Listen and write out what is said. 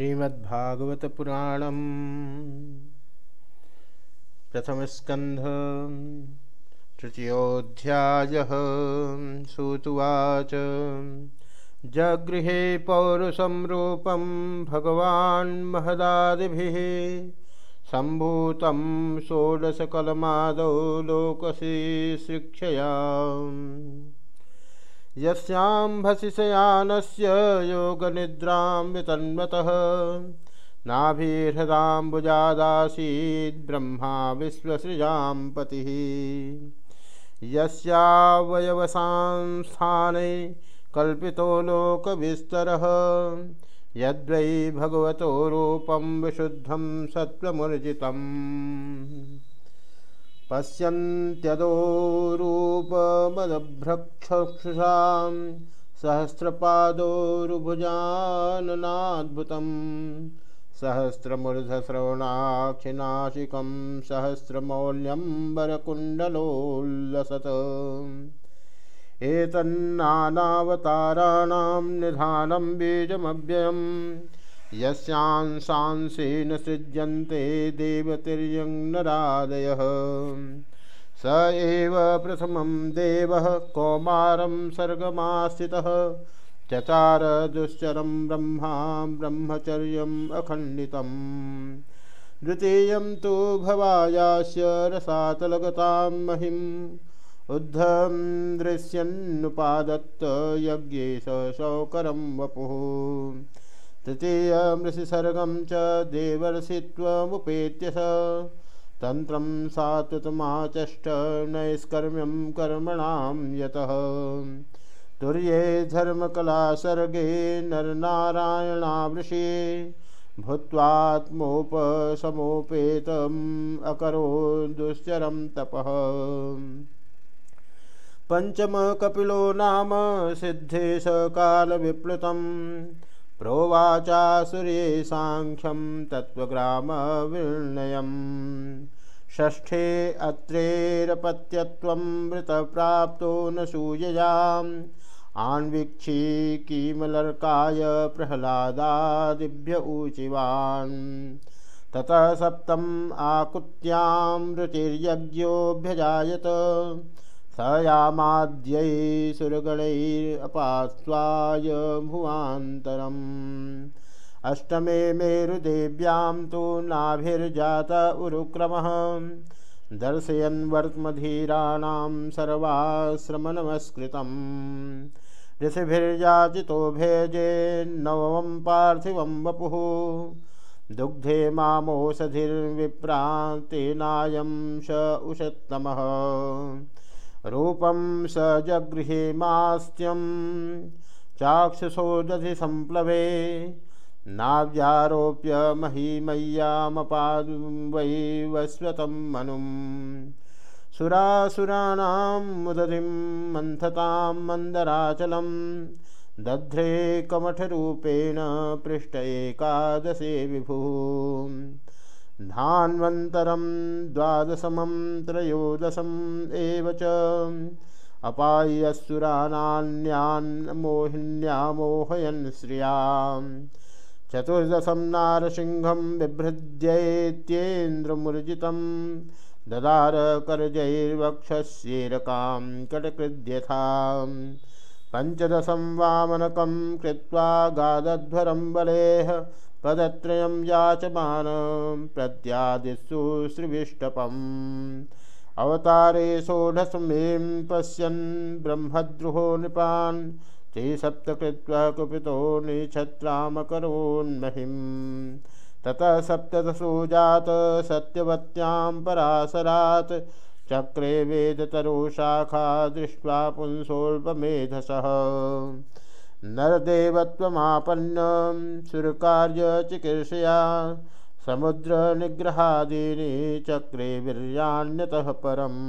श्रीमद्भागवत पुराण प्रथम स्कंध तृतीयोध्याय सूतुवाच। जगृहे पौरुषं रूपं भगवान् सम्भूतं षोडशकलमादौ लोकसी शिक्षया यस्याम्भसिशयानस्य योगनिद्रां वितन्वतः। नाभिहृदाम्बुजादासीद्ब्रह्मा विश्वसृजां पतिः। यस्यावयवसांस्थाने कल्पितो लोकविस्तरः। यद्वै भगवतो रूपं विशुद्धं सत्त्वमुर्जितम्। पश्यन्त्यदोरूपमदभ्रक्षुषां सहस्रपादोरुभुजाननाद्भुतं सहस्रमूर्धश्रवणाक्षिनाशिकं सहस्रमौल्यम्बरकुण्डलोल्लसत्। एतन्नानावताराणां निधानं बीजमव्ययम् यस्यांसांसेन सृज्यन्ते देवतिर्यङ्नरादयः स एव प्रथमं देवः कौमारं सर्गमास्थितः। चचार दुश्चरं ब्रह्मा ब्रह्मचर्यम् अखण्डितम्। द्वितीयं तु भवायास्य रसातलगतां महिम् उद्धं दृश्यन्नुपादत्त यज्ञे स तृतीयमृषिसर्गं च देवर्षित्वमुपेत्य स। तन्त्रं सात्वतमाचष्ट नैष्कर्म्यं कर्मणां यतः। तुर्ये धर्मकलासर्गे नरनारायणावृषे अकरो दुश्चरं तपः। पञ्चमकपिलो नाम सिद्धेश सूर्य सांख्यम साङ्ख्यं तत्त्वग्रामविर्णयम्। षष्ठे अत्रेरपत्यत्वं मृतप्राप्तो न सूययाम्। आन्वीक्षी किमलर्काय प्रह्लादादिभ्य ऊचिवान् ततः सप्तम् आकुत्यां रुचिर्यज्ञोऽभ्यजायत सयामाद्यै सुरगणैरपास्वाय भुवान्तरम्। अष्टमे मेरुदेव्यां तु नाभिर्जात उरुक्रमः। दर्शयन् वर्त्मधीराणां सर्वाश्रमनमस्कृतम्। ऋषिभिर्याचितो भेजे नवमं पार्थिवं वपुः। दुग्धे मामोषधिर्विप्रान्तेनायं स उषत्तमः। रूपं स जगृहेमास्त्यं चाक्षुषो दधि सम्प्लवे नाव्यारोप्य महीमय्यामपादु वै वस्वतं मनुं। सुरासुराणां मुदधिं मन्थतां मन्दराचलं, दध्रे कमठरूपेण पृष्ठ एकादशे विभुः। धान्वन्तरं द्वादशमं त्रयोदशम् एव च। अपाय्यसुरानान्यान् मोहिन्यामोहयन् श्रियाँ चतुर्दशं नारसिंहं बिभृद्येत्येन्द्रमुर्जितं ददार करजैर्वक्षस्येरकां कटकृद्यथां पञ्चदशं वामनकं कृत्वा गादध्वरं बलेः पदत्रयं याचमान प्रत्यादिषु श्रीविष्टपम्। अवतारे षोडशमीं पश्यन् ब्रह्मद्रुहो नृपान्, त्रिसप्तकृत्वा कुपितो निछत्रामकरोन्महिं ततः सप्तदशो जात सत्यवत्यां पराशरात्, चक्रे वेदतरुशाखा दृष्ट्वा पुंसोल्पमेधसः नरदेवत्वमापन्न। सुरकार्यचिकीर्षया समुद्रनिग्रहादीनि चक्रे वीर्यान्यतः परम्।